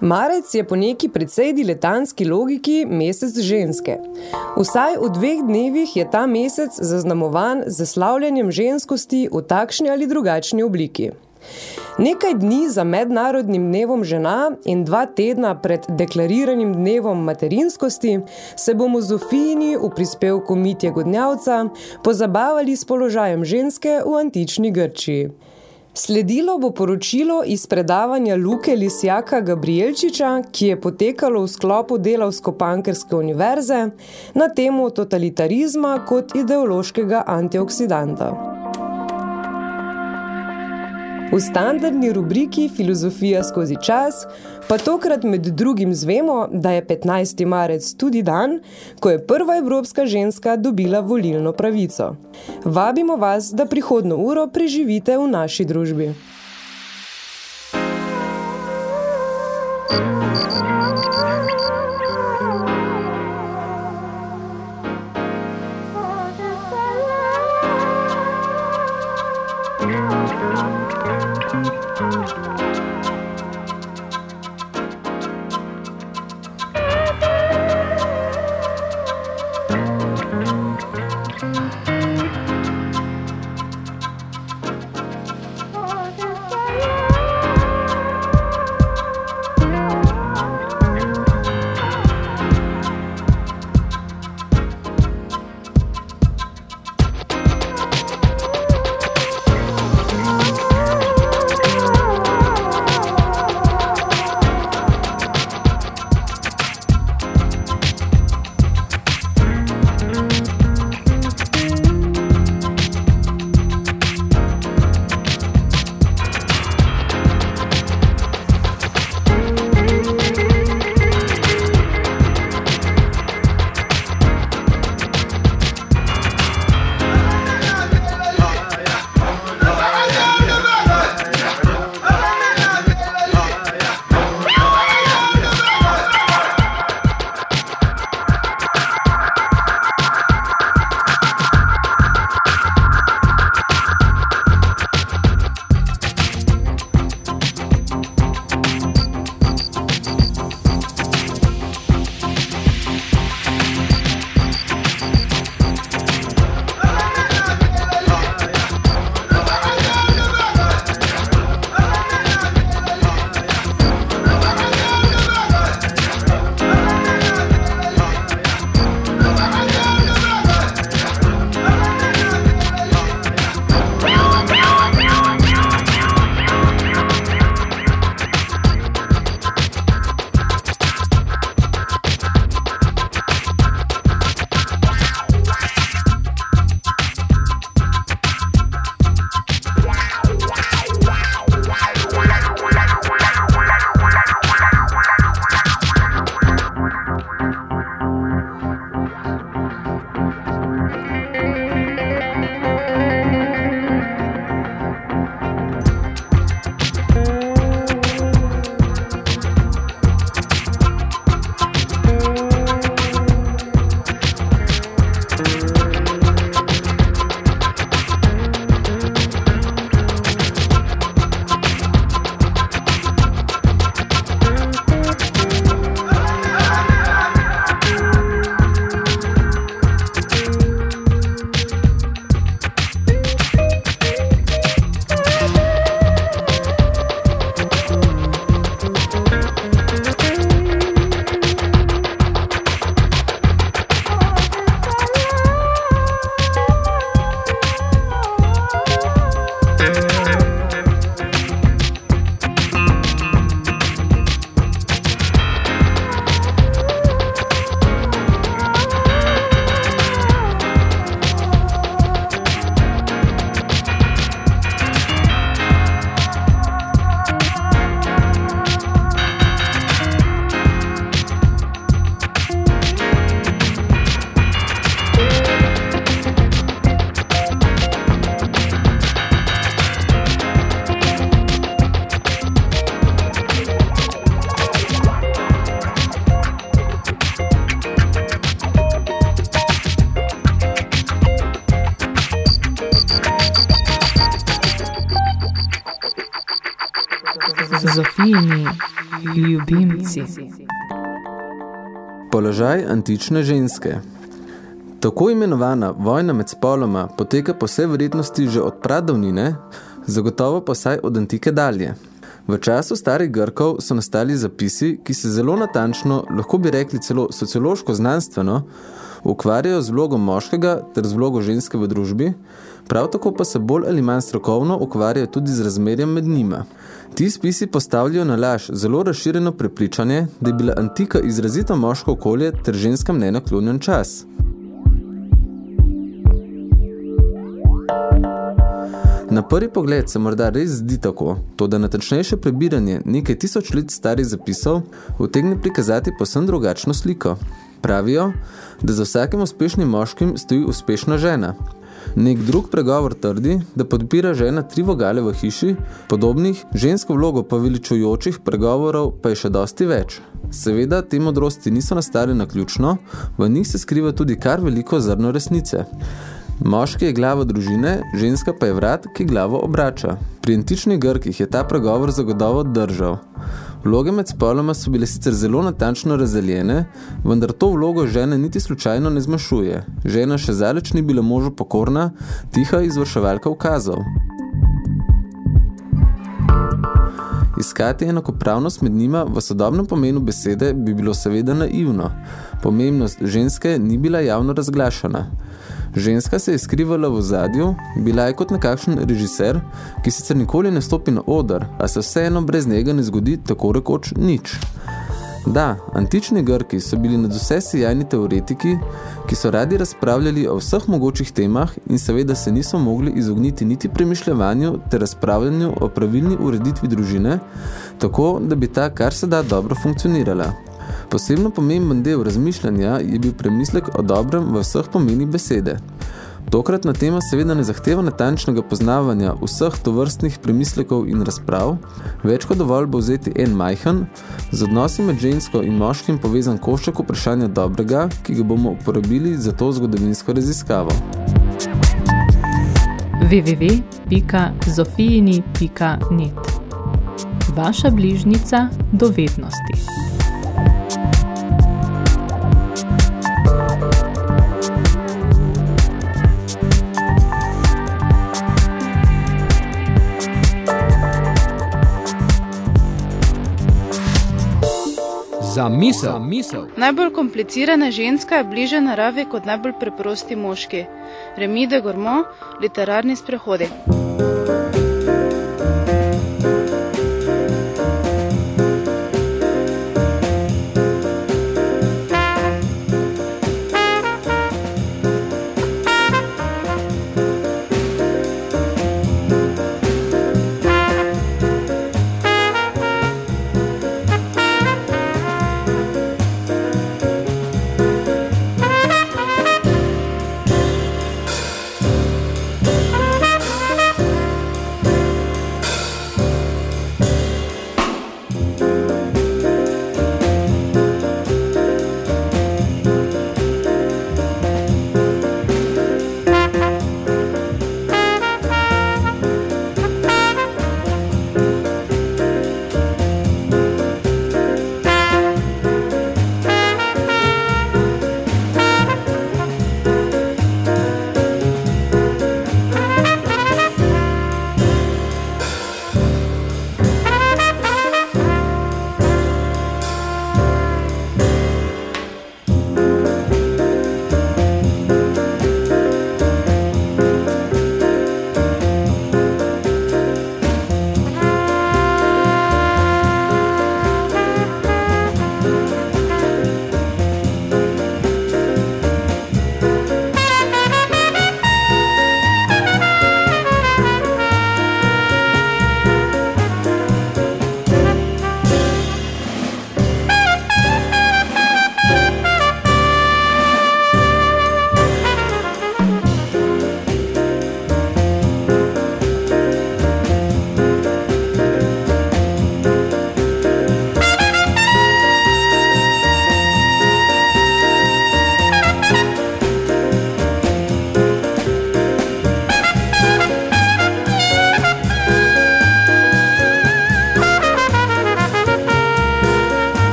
Marec je po neki precej diletanski logiki mesec ženske. Vsaj v dveh dnevih je ta mesec zaznamovan z slavljanjem ženskosti v takšni ali drugačni obliki. Nekaj dni za mednarodnim dnevom žena in dva tedna pred deklariranim dnevom materinskosti se bomo z Zofijini v prispevku Mitje Godnjavca pozabavali s položajem ženske v antični Grčiji. Sledilo bo poročilo iz predavanja Luke Lisjaka Gabrielčiča, ki je potekalo v sklopu Delavsko-Pankerske univerze na temo totalitarizma kot ideološkega antioksidanta. V standardni rubriki Filozofija skozi čas pa tokrat med drugim zvemo, da je 15. marec tudi dan, ko je prva evropska ženska dobila volilno pravico. Vabimo vas, da prihodno uro preživite v naši družbi. Thank you. Zofijini ljubimci. Položaj antične ženske Tako imenovana vojna med spoloma poteka po vsej verjetnosti že od pradavnine, zagotovo pa vsaj od antike dalje. V času starih Grkov so nastali zapisi, ki se zelo natančno, lahko bi rekli celo sociološko-znanstveno, ukvarjajo z vlogo moškega ter z vlogo ženske v družbi, prav tako pa se bolj ali manj strokovno ukvarjajo tudi z razmerjem med njima. Ti spisi postavljajo na laž zelo razširjeno prepričanje, da je bila antika izrazito moško okolje ter ženskam nenaklonjen čas. Na prvi pogled se morda res zdi tako, to da natančnejše prebiranje nekaj tisoč let starih zapisov utegne prikazati posem drugačno sliko. Pravijo, da za vsakim uspešnim moškim stoji uspešna žena. Nek drug pregovor trdi, da podpira žena tri vogale v hiši, podobnih žensko vlogo poveličujočih pregovorov pa je še dosti več. Seveda, te modrosti niso nastale na ključno, v njih se skriva tudi kar veliko zrno resnice. Moški je glavo družine, ženska pa je vrat, ki glavo obrača. Pri antičnih Grkih je ta pregovor zagotovo držal. Vloge med spoloma so bile sicer zelo natančno razdeljene, vendar to vlogo žene niti slučajno ne zmašuje. Žena še zaleč ni bila možu pokorna, tiha izvrševalka ukazov. Iskati enakopravnost med njima v sodobnem pomenu besede bi bilo seveda naivno. Pomembnost ženske ni bila javno razglašana. Ženska se je skrivala v zadju, bila je kot nekakšen režiser, ki sicer nikoli ne stopi na odr, a se vseeno brez njega ne zgodi tako rekoč nič. Da, antični Grki so bili nad vse sijajni teoretiki, ki so radi razpravljali o vseh mogočih temah in seveda se niso mogli izogniti niti premišljevanju ter razpravljanju o pravilni ureditvi družine, tako da bi ta kar se da dobro funkcionirala. Posebno pomemben del razmišljanja je bil premislek o dobrem v vseh pomeni besede. Tokratna tema seveda ne zahteva natančnega poznavanja vseh tovrstnih premislekov in razprav, več kot dovolj bo vzeti en majhen, z odnosi med žensko in moškim povezan košček vprašanja dobrega, ki ga bomo uporabili za to zgodovinsko raziskavo. www.zofijini.net Vaša bližnica do Za misel. Za misel. Najbolj komplicirana ženska je bliže naravi kot najbolj preprosti moški. Remi de Gourmand, literarni sprehodi.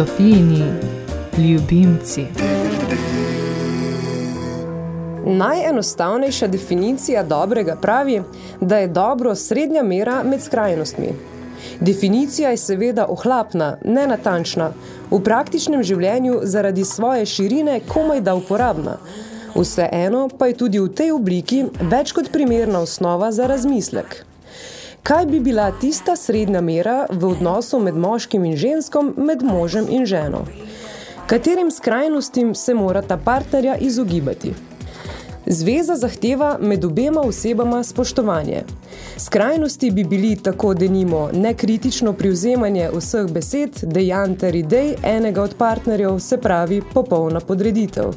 Zofijini ljubimci. Najenostavnejša definicija dobrega pravi, da je dobro srednja mera med skrajnostmi. Definicija je seveda ohlapna, nenatančna, v praktičnem življenju zaradi svoje širine komaj da uporabna. Vseeno pa je tudi v tej obliki več kot primerna osnova za razmislek. Kaj bi bila tista srednja mera v odnosu med moškim in ženskom, med možem in ženo? Katerim skrajnostim se mora ta partnerja izogibati? Zveza zahteva med obema osebama spoštovanje. Skrajnosti bi bili tako denimo nekritično privzemanje vseh besed, dejanj ter idej enega od partnerjev, se pravi popolna podreditev.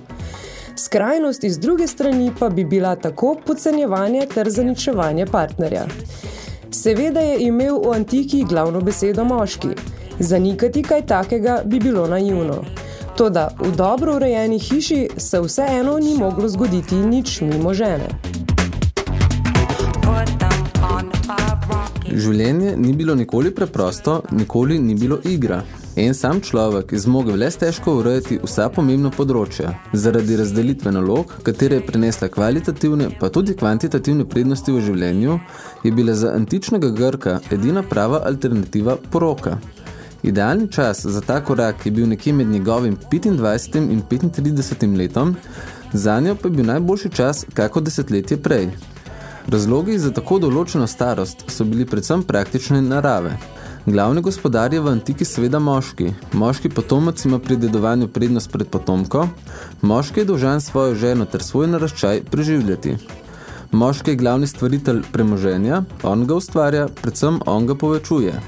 Skrajnost iz druge strani pa bi bila tako podcenjevanje ter zaničevanje partnerja. Seveda je imel v antiki glavno besedo moški. Zanikati kaj takega bi bilo naivno. Toda v dobro urejeni hiši se vseeno ni moglo zgoditi nič mimo žene. Življenje ni bilo nikoli preprosto, nikoli ni bilo igra. En sam človek je zmogel le težko urejati vsa pomembna področja. Zaradi razdelitve nalog, katere je prinesla kvalitativne, pa tudi kvantitativne prednosti v življenju, je bila za antičnega Grka edina prava alternativa poroka. Idealni čas za ta korak je bil nekje med njegovim 25. in 35. letom, zanjo pa je bil najboljši čas kako desetletje prej. Razlogi za tako določeno starost so bili predvsem praktične narave. Glavni gospodar je v antiki seveda moški. Moški potomac ima pri dedovanju prednost pred potomko, moški je dolžan svojo ženo ter svoj naraščaj preživljati. Moški je glavni stvaritelj premoženja, on ga ustvarja, predvsem on ga povečuje.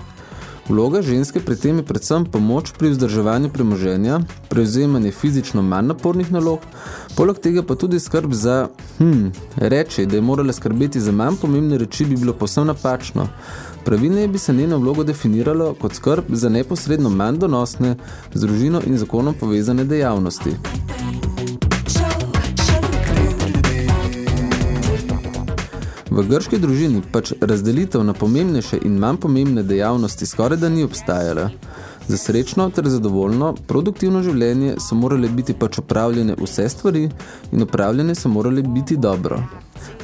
Vloga ženske pri tem je predvsem pomoč pri vzdrževanju premoženja, prevzemanje fizično manj napornih nalog, poleg tega pa tudi skrb za, hm, reči, da je morala skrbeti za manj pomembne reči, bi bilo povsem napačno. Pravilneje bi se njeno vlogo definiralo kot skrb za neposredno manj donosne, z družino in zakonom povezane dejavnosti. V grški družini pač razdelitev na pomembnejše in manj pomembne dejavnosti skoraj da ni obstajala. Za srečno ter zadovoljno, produktivno življenje so morale biti pač opravljene vse stvari in opravljene so morale biti dobro.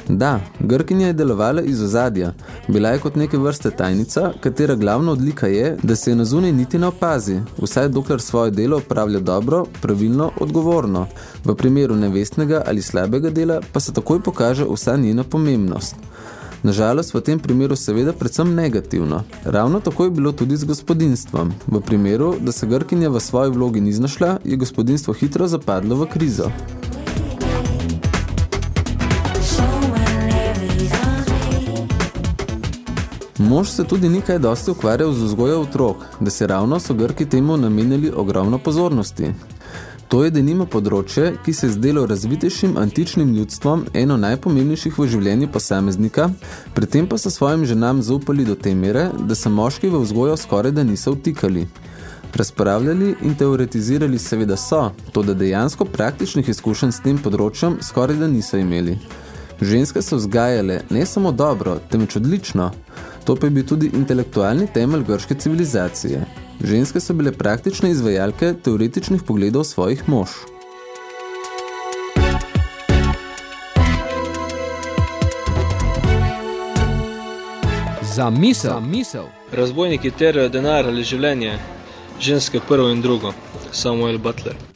Da, Grkinja je delovala iz ozadja, bila je kot neke vrste tajnica, katera glavna odlika je, da se je na zunaj niti ne opazi, vsaj dokler svoje delo opravlja dobro, pravilno, odgovorno. V primeru nevestnega ali slabega dela pa se takoj pokaže vsa njena pomembnost. Nažalost, v tem primeru seveda predvsem negativno. Ravno tako je bilo tudi z gospodinstvom. V primeru, da se Grkinja v svoji vlogi ni znašla, je gospodinstvo hitro zapadlo v krizo. Mož se tudi nikaj dosti ukvarjal z vzgojo otrok, da se ravno so Grki temu namenili ogromno pozornosti. To je denimo področje, ki se je zdelo razvitejšim antičnim ljudstvom eno najpomembnejših v življenju posameznika, pri tem pa so svojim ženam zaupali do te mere, da se moški v vzgojo skoraj da niso vtikali. Razpravljali in teoretizirali seveda so, to da dejansko praktičnih izkušenj s tem področjem skoraj da niso imeli. Ženske so vzgajale ne samo dobro, temveč odlično, To pa je bil tudi intelektualni temelj grške civilizacije. Ženske so bile praktične izvajalke teoretičnih pogledov svojih mož. Za misel. Za misel. Razbojniki terajo denar ali življenje, ženske prvo in drugo. Samuel Butler.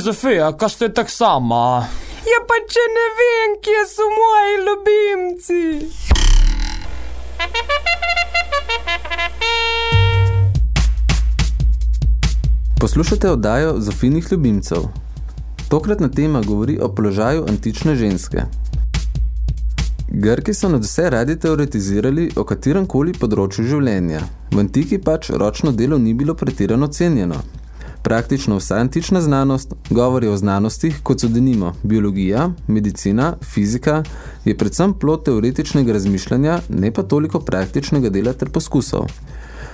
Zofija, kaj ste tak sama? Ja, pa če ne vem, kje so moji ljubimci. Poslušate oddajo Zofinih ljubimcev. Tokratna tema govori o položaju antične ženske. Grki so nad vse radi teoretizirali o katerem koli področju življenja. V antiki pač ročno delo ni bilo pretirano cenjeno. Praktično vsa antična znanost, govori o znanostih, kot so denimo biologija, medicina, fizika, je predvsem plod teoretičnega razmišljanja, ne pa toliko praktičnega dela ter poskusov.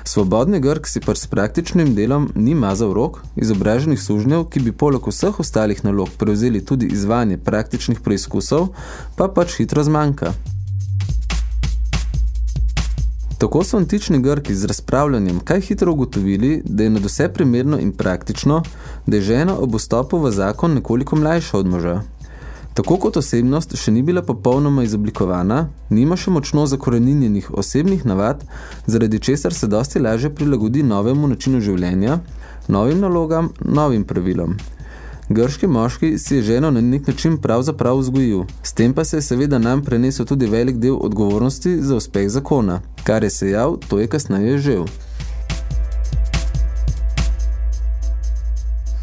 Svobodni Grk si pač s praktičnim delom ni mazal rok, izobraženih sužnjev, ki bi poleg vseh ostalih nalog prevzeli tudi izvanje praktičnih preizkusov, pa pač hitro zmanjka. Tako so antični Grki z razpravljanjem kaj hitro ugotovili, da je nad vse primerno in praktično, da je žena ob vstopu v zakon nekoliko mlajša od moža. Tako kot osebnost še ni bila popolnoma izoblikovana, nima še močno zakoreninjenih osebnih navad, zaradi česar se dosti lažje prilagodi novemu načinu življenja, novim nalogam, novim pravilom. Grški moški si je ženo na nek način pravzaprav vzgojil, s tem pa se je seveda nam prenesel tudi velik del odgovornosti za uspeh zakona. Kar je sejal, to je kasneje žel.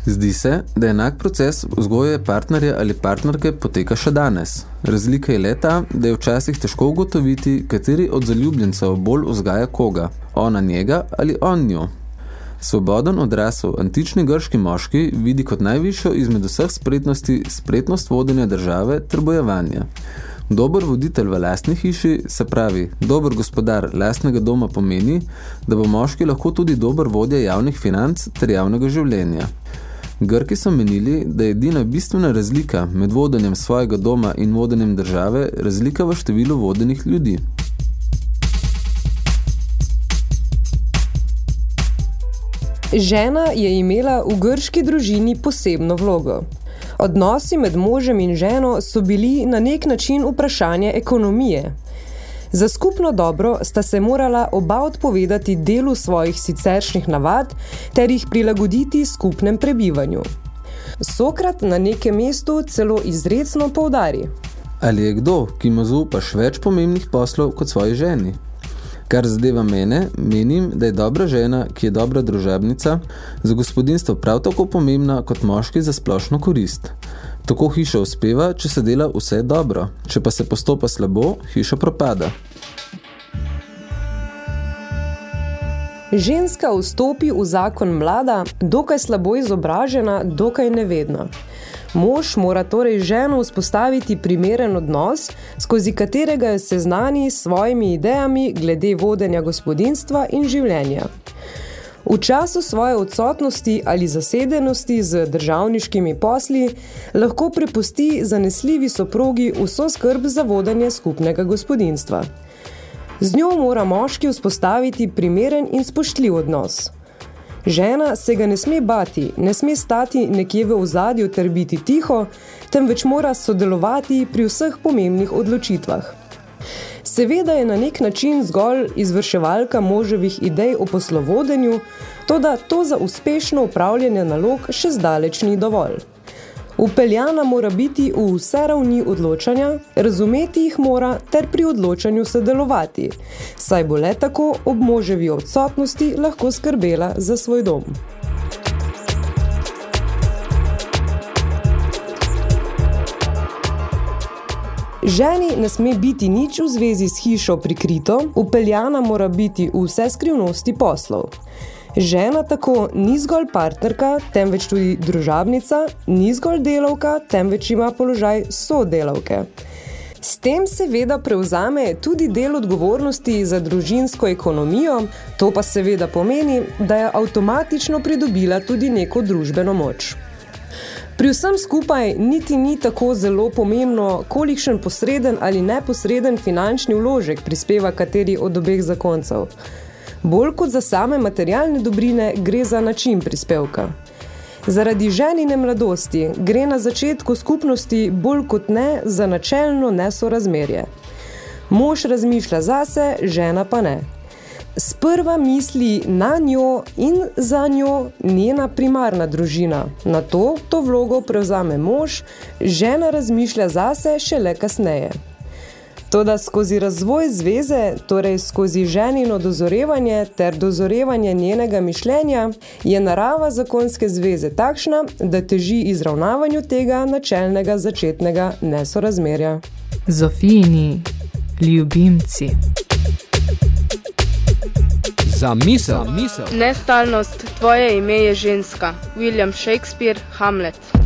Zdi se, da enak proces vzgoje partnerja ali partnerke poteka še danes. Razlika je leta, da je včasih težko ugotoviti, kateri od zaljubljencev bolj vzgaja koga, ona njega ali on njo. Svoboden odrasel antični grški moški vidi kot najvišjo izmed vseh spretnosti spretnost vodenja države ter bojevanja. Dober voditelj v lastni hiši, se pravi, dober gospodar lastnega doma pomeni, da bo moški lahko tudi dober vodja javnih financ ter javnega življenja. Grki so menili, da je edina bistvena razlika med vodenjem svojega doma in vodenjem države razlika v številu vodenih ljudi. Žena je imela v grški družini posebno vlogo. Odnosi med možem in ženo so bili na nek način vprašanje ekonomije. Za skupno dobro sta se morala oba odpovedati delu svojih siceršnjih navad ter jih prilagoditi skupnem prebivanju. Sokrat na nekem mestu celo izredno poudari. Ali je kdo, ki mu zaupaš več pomembnih poslov kot svoji ženi? Kar zadeva mene, menim, da je dobra žena, ki je dobra družabnica, za gospodinstvo prav tako pomembna kot moški za splošno korist. Tako hiša uspeva, če se dela vse dobro, če pa se postopa slabo, hiša propada. Ženska vstopi v zakon mlada, dokaj slabo izobražena, dokaj nevedna. Mož mora torej ženo vzpostaviti primeren odnos, skozi katerega se znani s svojimi idejami glede vodenja gospodinstva in življenja. V času svoje odsotnosti ali zasedenosti z državniškimi posli lahko prepusti zanesljivi soprogi vso skrb za vodenje skupnega gospodinstva. Z njo mora moški vzpostaviti primeren in spoštljiv odnos. Žena se ga ne sme bati, ne sme stati nekje v ozadju ter biti tiho, temveč mora sodelovati pri vseh pomembnih odločitvah. Seveda je na nek način zgolj izvrševalka moževih idej o poslovodenju, toda to za uspešno upravljanje nalog še zdaleč ni dovolj. Upeljana mora biti v vse ravni odločanja, razumeti jih mora ter pri odločanju sodelovati, saj bo le tako ob moževi odsotnosti lahko skrbela za svoj dom. Ženi ne sme biti nič v zvezi s hišo prikrito, upeljana mora biti v vse skrivnosti poslov. Žena tako ni zgolj partnerka, temveč tudi družabnica, ni zgolj delavka, temveč ima položaj sodelavke. S tem seveda prevzame tudi del odgovornosti za družinsko ekonomijo, to pa seveda pomeni, da je avtomatično pridobila tudi neko družbeno moč. Pri vsem skupaj niti ni tako zelo pomembno, kolikšen posreden ali neposreden finančni vložek prispeva kateri od obeh zakoncev. Bolj kot za same materialne dobrine gre za način prispevka. Zaradi ženine mladosti gre na začetku skupnosti bolj kot ne za načelno nesorazmerje. Mož razmišlja zase, žena pa ne. sprva misli na njo in za njo njena primarna družina. Na to to vlogo prevzame mož, žena razmišlja zase šele kasneje. Toda skozi razvoj zveze, torej skozi ženino dozorevanje ter dozorevanje njenega mišljenja, je narava zakonske zveze takšna, da teži izravnavanju tega načelnega začetnega nesorazmerja. Zofijini ljubimci. Za misel, misel. Nestalnost, tvoje ime je ženska. William Shakespeare, Hamlet.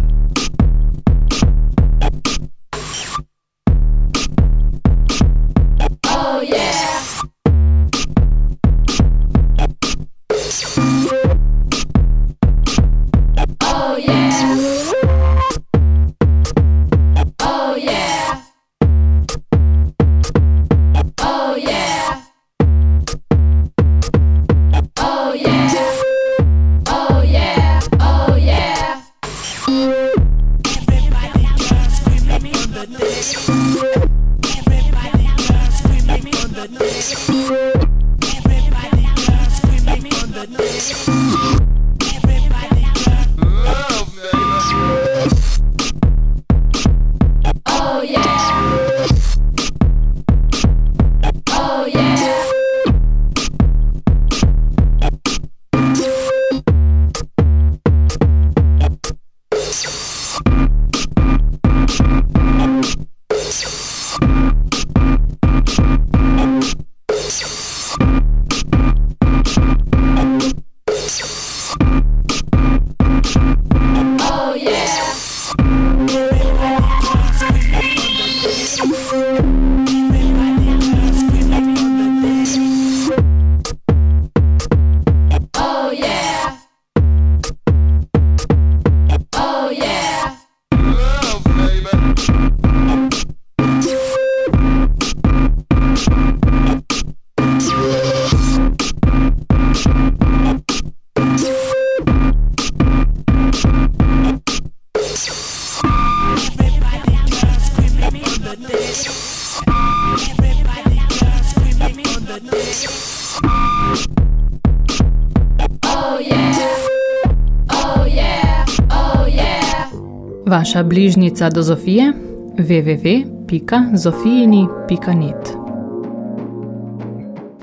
Vaša bližnica do Zofije www.zofijini.net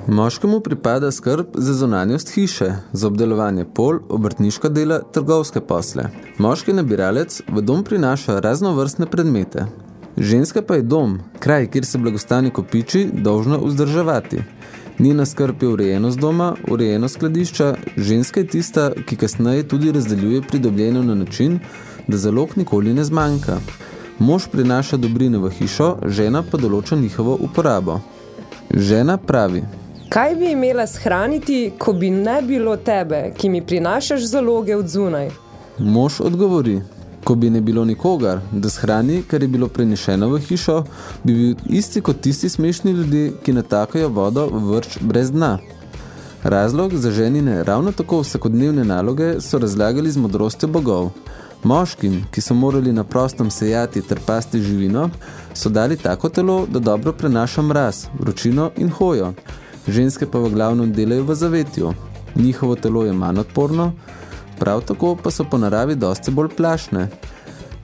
Moškemu pripada skrb za zonanjost hiše, za obdelovanje pol, obrtniška dela, trgovske posle. Moški nabiralec v dom prinaša raznovrstne predmete. Ženska pa je dom, kraj, kjer se blagostani kopiči, dolžna vzdrževati. Njena skrb je urejenost doma, urejenost skladišča, ženska je tista, ki kasneje tudi razdeljuje pridobljeno na način, da zalog nikoli ne zmanjka. Mož prinaša dobrine v hišo, žena pa določa njihovo uporabo. Žena pravi, Kaj bi imela shraniti, ko bi ne bilo tebe, ki mi prinašaš zaloge od zunaj? mož odgovori, ko bi ne bilo nikogar, da shrani, kar je bilo prenešeno v hišo, bi bil isti kot tisti smešni ljudje, ki natakajo vodo v vrč brez dna. Razlog za ženine ravno tako vsakodnevne naloge so razlagali z modrostjo bogov. Moškim, ki so morali na prostem sejati ter pasti živino, so dali tako telo, da dobro prenaša mraz, vročino in hojo. Ženske pa v glavnem delajo v zavetju. Njihovo telo je manj odporno, prav tako pa so po naravi dosti bolj plašne.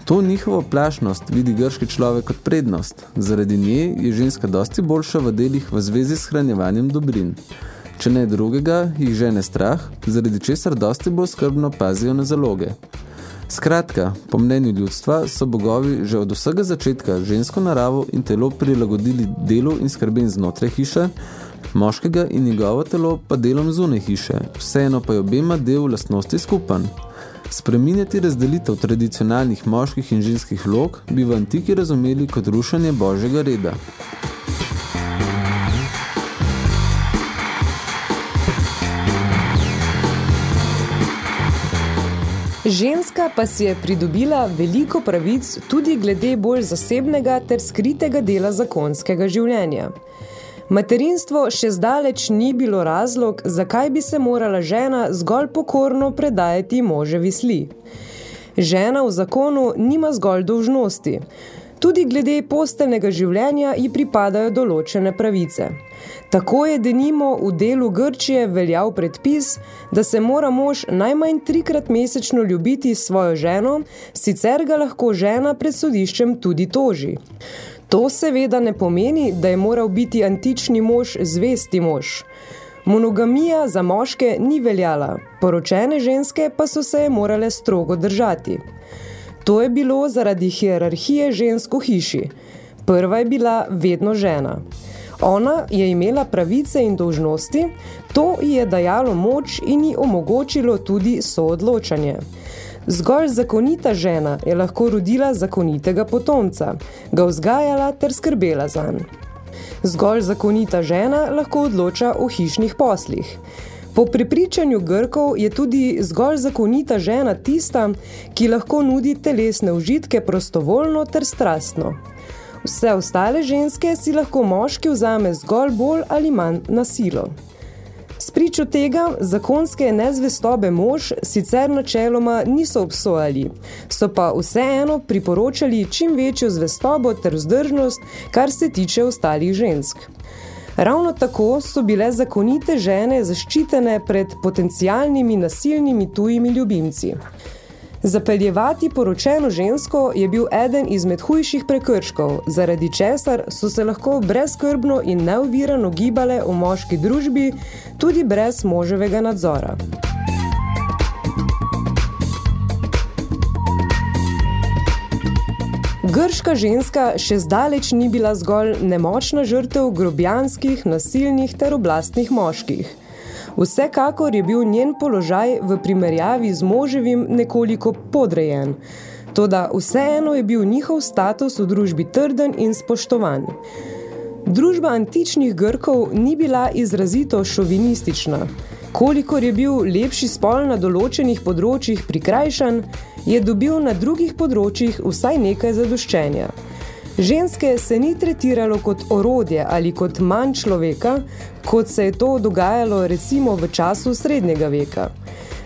To njihovo plašnost vidi grški človek kot prednost. Zaradi nje je ženska dosti boljša v delih v zvezi s hranjevanjem dobrin. Če ne drugega, jih žene strah, zaradi česar dosti bolj skrbno pazijo na zaloge. Skratka, po mnenju ljudstva so bogovi že od vsega začetka žensko naravo in telo prilagodili delu in skrbem znotraj hiše, moškega in njegovo telo pa delom zune hiše, vseeno pa je obema del lastnosti skupan. Spreminjati razdelitev tradicionalnih moških in ženskih vlog bi v antiki razumeli kot rušanje božjega reda. Ženska pa si je pridobila veliko pravic tudi glede bolj zasebnega ter skritega dela zakonskega življenja. Materinstvo še zdaleč ni bilo razlog, zakaj bi se morala žena zgolj pokorno predajati moževi sli. Žena v zakonu nima zgolj dolžnosti. Tudi glede posteljnega življenja ji pripadajo določene pravice. Tako je denimo v delu Grčije veljal predpis, da se mora mož najmanj trikrat mesečno ljubiti svojo ženo, sicer ga lahko žena pred sodiščem tudi toži. To seveda ne pomeni, da je moral biti antični mož zvesti mož. Monogamija za moške ni veljala, poročene ženske pa so se je morale strogo držati. To je bilo zaradi hierarhije žensk v hiši. Prva je bila vedno žena. Ona je imela pravice in dolžnosti, to ji je dajalo moč in ji omogočilo tudi soodločanje. Zgolj zakonita žena je lahko rodila zakonitega potomca, ga vzgajala ter skrbela zanj. Zgolj zakonita žena lahko odloča o hišnih poslih. Po prepričanju Grkov je tudi zgolj zakonita žena tista, ki lahko nudi telesne užitke prostovoljno ter strastno. Vse ostale ženske si lahko moški vzame zgolj bolj ali manj na silo. Spričo tega zakonske nezvestobe mož sicer načeloma niso obsojali, so pa vseeno priporočali čim večjo zvestobo ter vzdržnost, kar se tiče ostalih žensk. Ravno tako so bile zakonite žene zaščitene pred potencialnimi nasilnimi tujimi ljubimci. Zapeljevati poročeno žensko je bil eden izmed hujših prekrškov, zaradi česar so se lahko brezkrbno in neovirano gibale v moški družbi, tudi brez moževega nadzora. Grška ženska še zdaleč ni bila zgolj nemočna žrtev grobjanskih, nasilnih ter oblastnih moških. Vsekakor je bil njen položaj v primerjavi z moževim nekoliko podrejen, toda vseeno je bil njihov status v družbi trden in spoštovan. Družba antičnih Grkov ni bila izrazito šovinistična. Kolikor je bil lepši spol na določenih področjih prikrajšan, je dobil na drugih področjih vsaj nekaj zadoščenja. Ženske se ni tretiralo kot orodje ali kot manj človeka, kot se je to dogajalo recimo v času srednjega veka.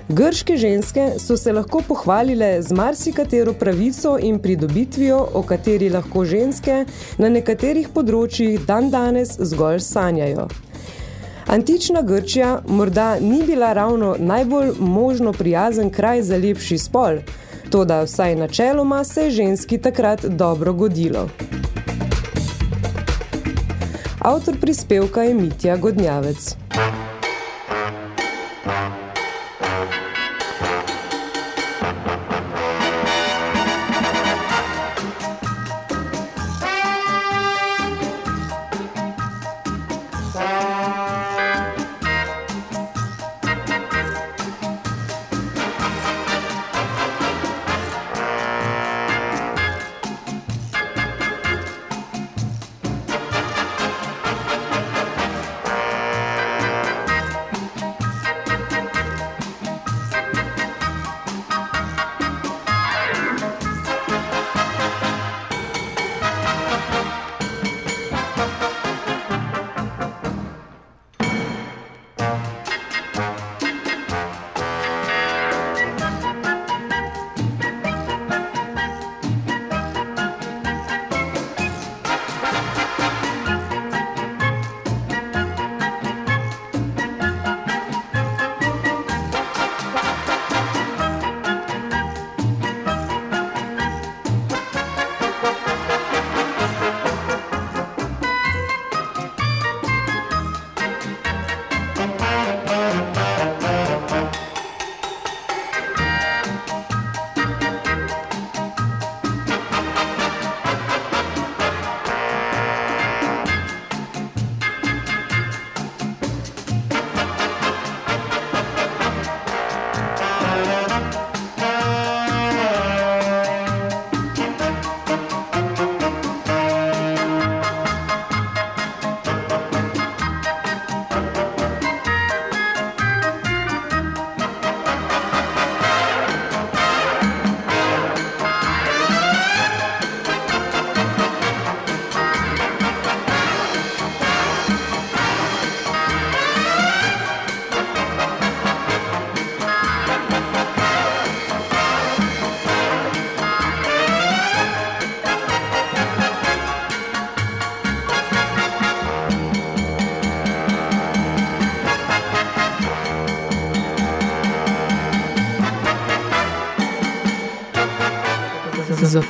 Grške ženske so se lahko pohvalile z marsikatero pravico in pridobitvijo, o kateri lahko ženske na nekaterih področjih dan danes zgolj sanjajo. Antična Grčija morda ni bila ravno najbolj možno prijazen kraj za lepši spol, toda vsaj načeloma se je ženski takrat dobro godilo. Avtor prispevka je Mitja Godnjavec.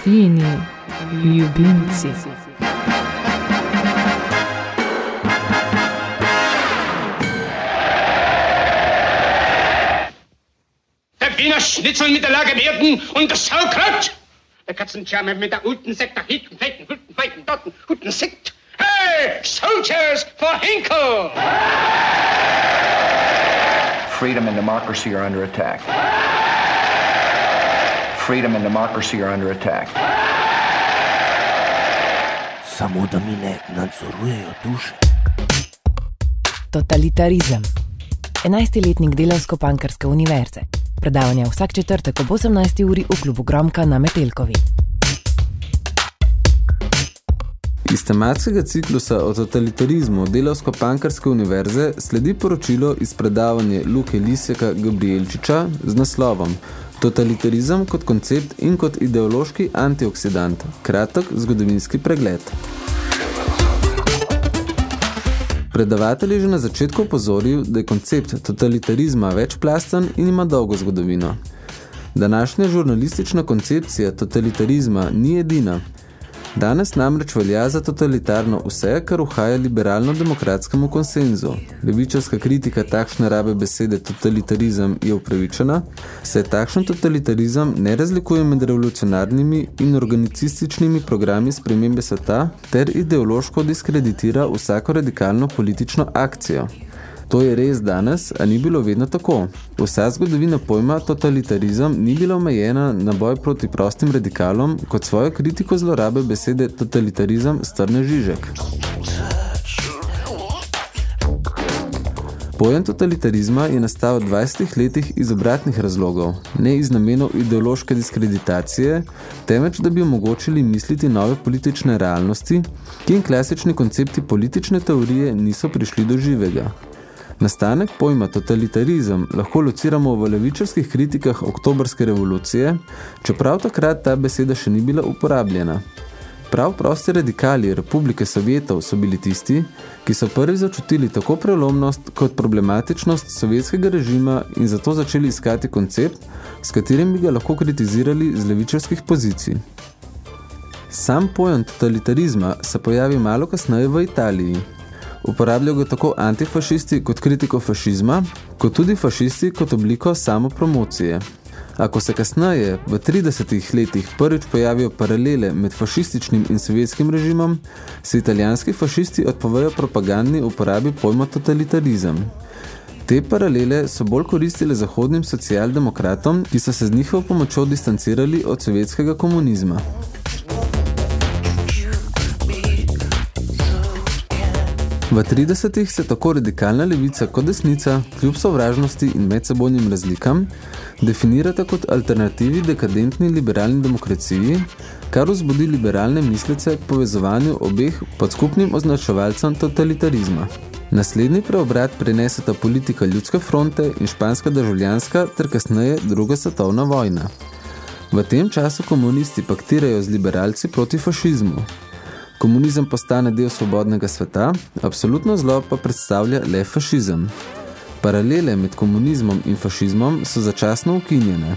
Zofijini ljubimci. Der Wiener Schnitzel mit der Lage werden und das Sauerkraut. Der Katzenscharme mit der guten Sekt nach hinten, feiten, guten, feiten, dotten, guten Sekt. Hey, Soldiers for Hinkle! Freedom and democracy are under attack. Freedom and democracy are under attack. Samo da mi ne nadzorujejo duše. Totalitarizem. 11-letnik Delavsko-Pankarske univerze. Predavanja vsak četrtek ob 18. uri v klubu Gromka na Metelkovi. Iz tematskega ciklusa o totalitarizmu Delavsko-Pankarske univerze sledi poročilo iz predavanja Luke Lisjaka Gabrielčiča z naslovom Totalitarizem kot koncept in kot ideološki antioksidant. Kratek zgodovinski pregled. Predavatelj je že na začetku opozoril, da je koncept totalitarizma večplasten in ima dolgo zgodovino. Današnja žurnalistična koncepcija totalitarizma ni edina. Danes namreč velja za totalitarno vse, kar uhaja liberalno-demokratskemu konsenzu. Levičarska kritika takšne rabe besede totalitarizem je upravičena, se takšen totalitarizem ne razlikuje med revolucionarnimi in organicističnimi programi spremembe sveta ter ideološko diskreditira vsako radikalno politično akcijo. To je res danes, a ni bilo vedno tako. Vsa zgodovina pojma totalitarizem ni bila omejena na boj proti prostim radikalom, kot svojo kritiko zlorabe besede totalitarizem strne Žižek. Pojem totalitarizma je nastal v 20 letih iz obratnih razlogov, ne iz namenov ideološke diskreditacije, temveč da bi omogočili misliti nove politične realnosti, ki in klasični koncepti politične teorije niso prišli do živega. Nastanek pojma totalitarizem lahko lociramo v levičarskih kritikah oktobrske revolucije, čeprav takrat ta beseda še ni bila uporabljena. Prav prosti radikali Republike Sovjetov so bili tisti, ki so prvi začutili tako prelomnost kot problematičnost sovjetskega režima in zato začeli iskati koncept, s katerim bi ga lahko kritizirali z levičarskih pozicij. Sam pojem totalitarizma se pojavi malo kasneje v Italiji. Uporabljajo ga tako antifašisti kot kritiko fašizma, kot tudi fašisti kot obliko samopromocije. Ako se kasneje, v 30 letih, prvič pojavijo paralele med fašističnim in sovjetskim režimom, se italijanski fašisti odpovejo propagandni uporabi pojma totalitarizem. Te paralele so bolj koristile zahodnim socialdemokratom, ki so se z njihovo pomočjo distancirali od sovjetskega komunizma. V 30-ih se tako radikalna levica kot desnica, kljub sovražnosti in medsebojnim razlikam, definirata kot alternativi dekadentni liberalni demokraciji, kar vzbudi liberalne mislice k povezovanju obeh pod skupnim označevalcem totalitarizma. Naslednji preobrat preneseta politika ljudske fronte in španska državljanska ter kasneje druga svetovna vojna. V tem času komunisti paktirajo z liberalci proti fašizmu. Komunizem postane del svobodnega sveta, absolutno zlo pa predstavlja le fašizem. Paralele med komunizmom in fašizmom so začasno ukinjene.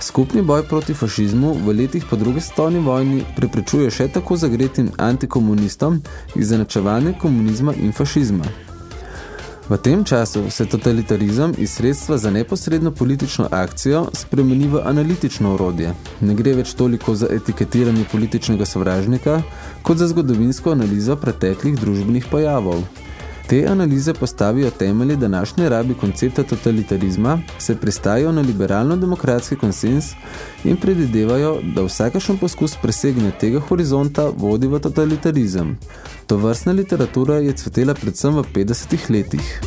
Skupni boj proti fašizmu v letih po drugi svetovni vojni preprečuje še tako zagretim antikomunistom izenačevanje komunizma in fašizma. V tem času se totalitarizem iz sredstva za neposredno politično akcijo spremeni v analitično orodje. Ne gre več toliko za etiketiranje političnega sovražnika, kot za zgodovinsko analizo preteklih družbenih pojavov. Te analize postavijo temelje današnje rabi koncepta totalitarizma, se pristajajo na liberalno-demokratski konsens in predidevajo, da vsakašen poskus presegne tega horizonta vodi v totalitarizem. To vrstna literatura je cvetela predvsem v 50 letih.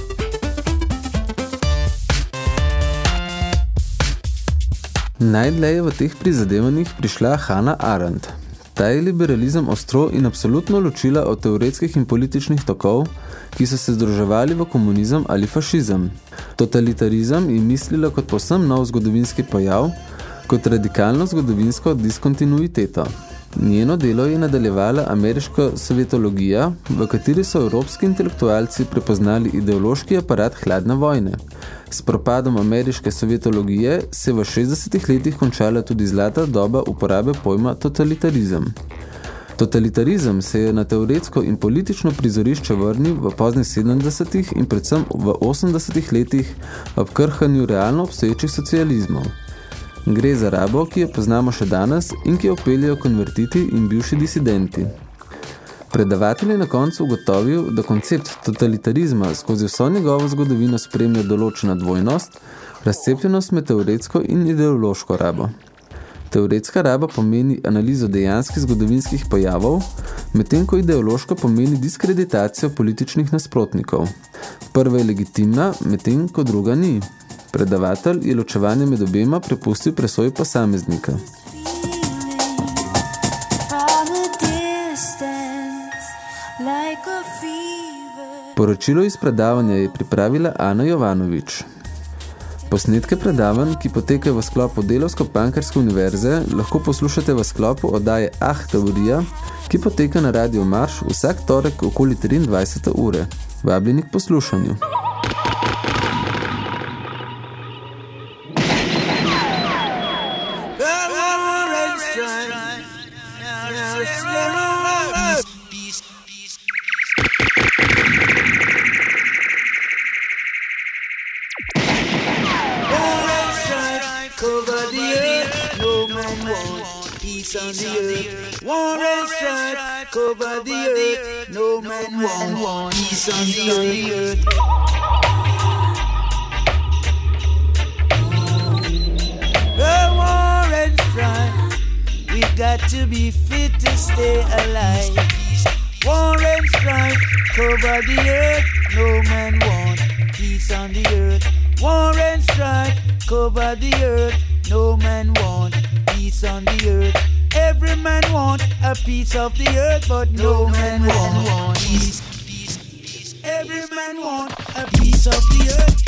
Najdlje je v teh prizadevanjih prišla Hannah Arendt. Ta je liberalizem ostro in absolutno ločila od teoretskih in političnih tokov, ki so se združevali v komunizem ali fašizem. Totalitarizem je mislila kot posem nov zgodovinski pojav, kot radikalno zgodovinsko diskontinuiteto. Njeno delo je nadaljevala ameriška sovjetologija, v kateri so evropski intelektualci prepoznali ideološki aparat hladne vojne. S propadom ameriške sovjetologije se v 60 letih končala tudi zlata doba uporabe pojma totalitarizem. Totalitarizem se je na teoretsko in politično prizorišče vrnil v poznih 70 in predvsem v 80 letih ob krhanju realno obstoječih socializmov. Gre za rabo, ki jo poznamo še danes in ki jo peljajo konvertiti in bivši disidenti. Predavatelj je na koncu ugotovil, da koncept totalitarizma skozi vso njegovo zgodovino spremlja določena dvojnost, razcepljenost med teoretsko in ideološko rabo. Teoretska raba pomeni analizo dejanskih zgodovinskih pojavov, medtem ko ideološko pomeni diskreditacijo političnih nasprotnikov. Prva je legitimna, medtem ko druga ni. Predavatelj je ločevanje med obema prepustil presoji posameznika. Poročilo iz predavanja je pripravila Ana Jovanovič. Posnetke predavanj, ki potekajo v sklopu Delovsko-Pankarske univerze, lahko poslušate v sklopu oddaje Ah, teorija, ki poteka na Radio Marš vsak torek okoli 23. ure. Vabljeni k poslušanju. On the earth. War and strife, cover the earth, no man want peace on the earth. The war and strife, we got to be fit to stay alive. War and strife, cover the earth, no man want peace on the earth. War and strife, cover the earth, no man want peace on the earth. Every man want a piece of the earth, but no man want peace. Every man want a piece of the earth.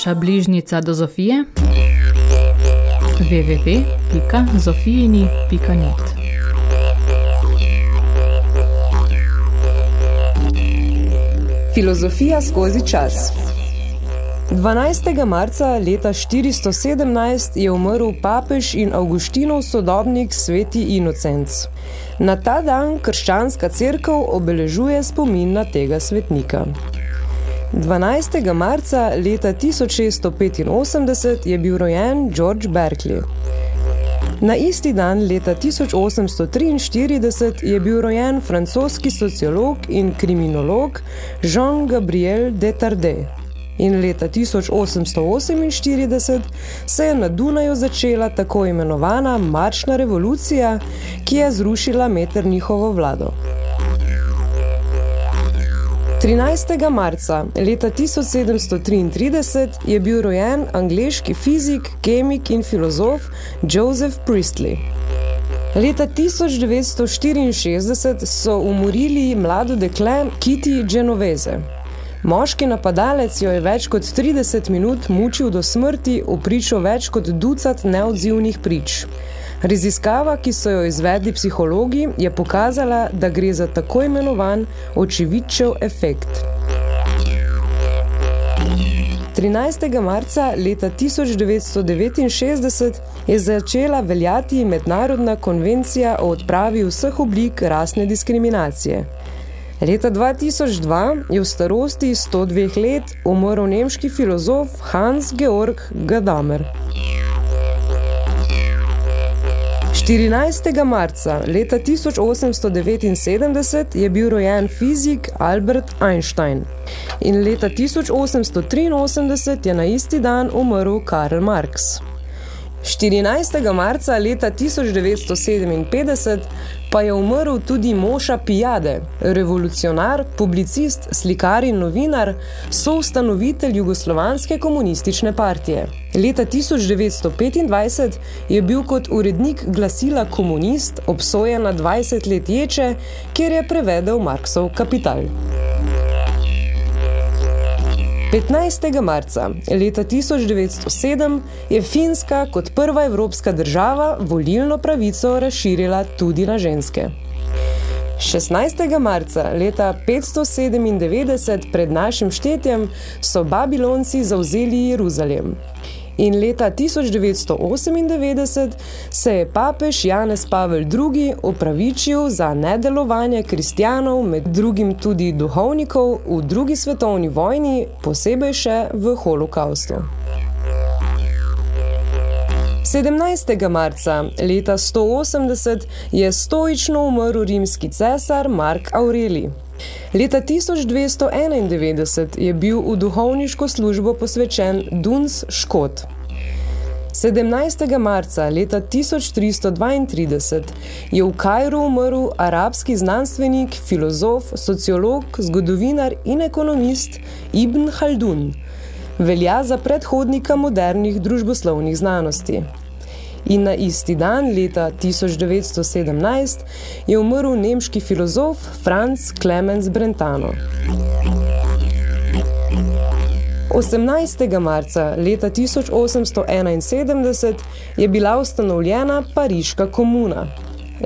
Vaša bližnica do Zofije? www.zofijini.net Filozofija skozi čas 12. marca leta 417 je umrl papež in Augustinov sodobnik sveti Inocenc. Na ta dan krščanska cerkev obeležuje spomin na tega svetnika. 12. marca leta 1685 je bil rojen George Berkeley. Na isti dan leta 1843 je bil rojen francoski sociolog in kriminolog Jean-Gabriel Detardet. In leta 1848 se je na Dunaju začela tako imenovana Marčna revolucija, ki je zrušila Metternichovo vlado. 13. marca leta 1733 je bil rojen angleški fizik, kemik in filozof Joseph Priestley. Leta 1964 so umorili mlado dekle Kitty Genovese. Moški napadalec jo je več kot 30 minut mučil do smrti v pričo več kot ducat neodzivnih prič. Raziskava, ki so jo izvedli psihologi, je pokazala, da gre za tako imenovan očivičev efekt. 13. marca leta 1969 je začela veljati Mednarodna konvencija o odpravi vseh oblik rasne diskriminacije. Leta 2002 je v starosti 102 let umrl nemški filozof Hans Georg Gadamer. 14. marca leta 1879 je bil rojen fizik Albert Einstein in leta 1883 je na isti dan umrl Karl Marx. 14. marca leta 1957 pa je umrl tudi Moša Pijade, revolucionar, publicist, slikar in novinar, soustanovitelj Jugoslovanske komunistične partije. Leta 1925 je bil kot urednik glasila Komunist obsojen na 20 let ječe, kjer je prevedel Marksov kapital. 15. marca leta 1907 je Finska kot prva evropska država volilno pravico razširila tudi na ženske. 16. marca leta 597 pred našim štetjem so Babilonci zauzeli Jeruzalem. In leta 1998 se je papež Janez Pavel II. opravičil za nedelovanje kristjanov, med drugim tudi duhovnikov, v drugi svetovni vojni, posebej še v holokaustu. 17. marca leta 180 je stoično umrl rimski cesar Mark Aureli. Leta 1291 je bil v duhovniško službo posvečen Duns Škot. 17. marca leta 1332 je v Kajru umrl arabski znanstvenik, filozof, sociolog, zgodovinar in ekonomist Ibn Haldun. Velja za predhodnika modernih družboslovnih znanosti. In na isti dan, leta 1917, je umrl nemški filozof Franz Clemens Brentano. 18. marca leta 1871 je bila ustanovljena Pariška komuna.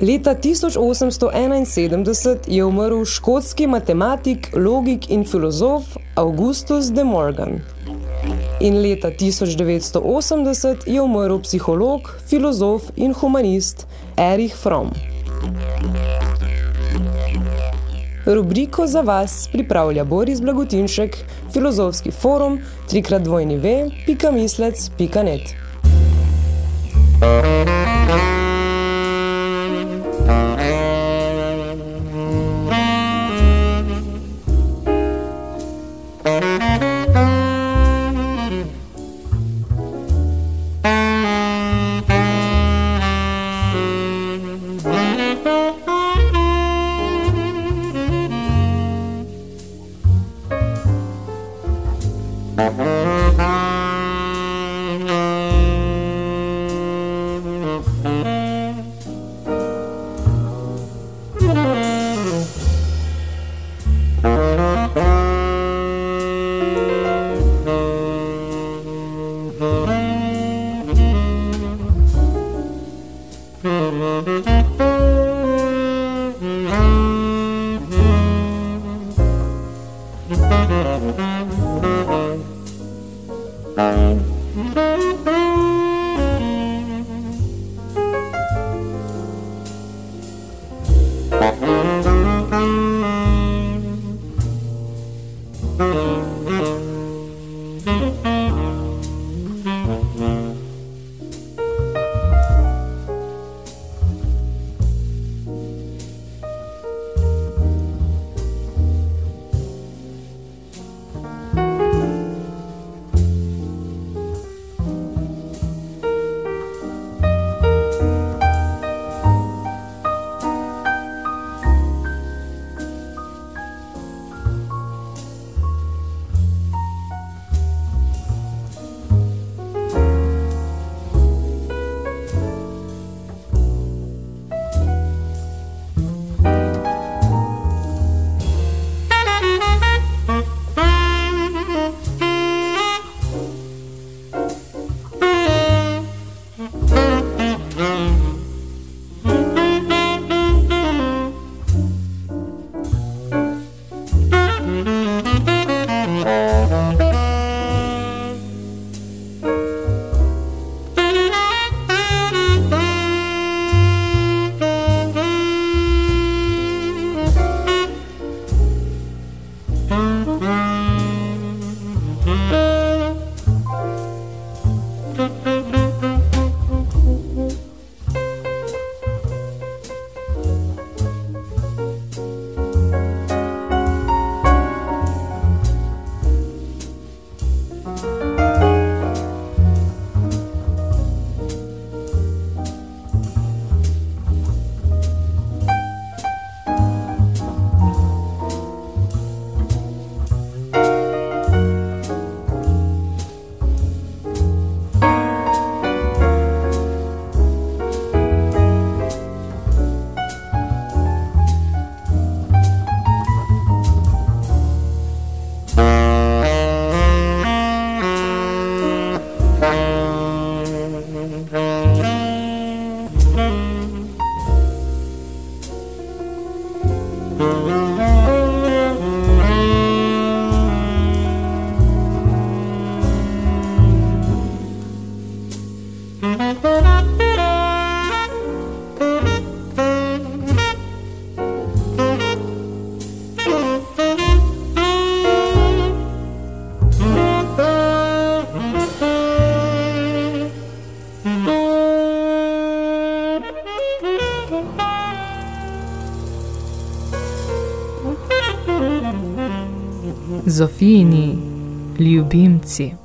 Leta 1871 je umrl škotski matematik, logik in filozof Augustus de Morgan. In leta 1980 je umrl psiholog, filozof in humanist Erich Fromm. Rubriko za vas pripravlja Boris Blagotinšek, filozofski forum, trikrat dvojni ve, pika mislec, pika net. Zofijini ljubimci.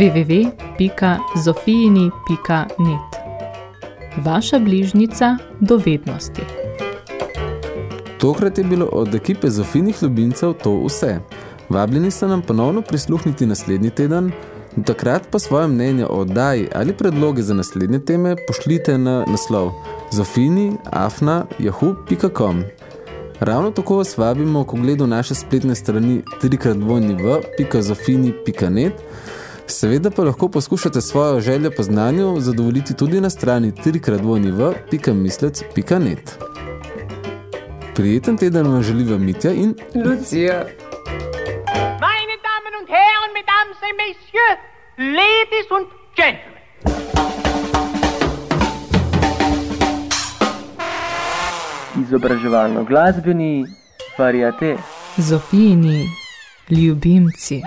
www.zofijini.net Vaša bližnica dovednosti. Tokrat je bilo od ekipe Zofinih ljubimcev to vse. Vabljeni ste nam ponovno prisluhniti naslednji teden, do takrat pa svoje mnenje o oddaji ali predloge za naslednje teme pošljite na naslov zofini.afna.yahoo.com Ravno tako vas vabimo k ogledu naše spletne strani trikratvojniv.zofini.net Seveda pa lahko poskušate svojo željo po znanju zadovoljiti tudi na strani trikratvojniv.mislec.net Prijeten teden vam želiva Mitja in Lucija. Meine Damen und Herren, Mesdames et Messieurs, Ladies und Gentlemen. Izobraževalno-glasbeni variate. Zofijini ljubimci.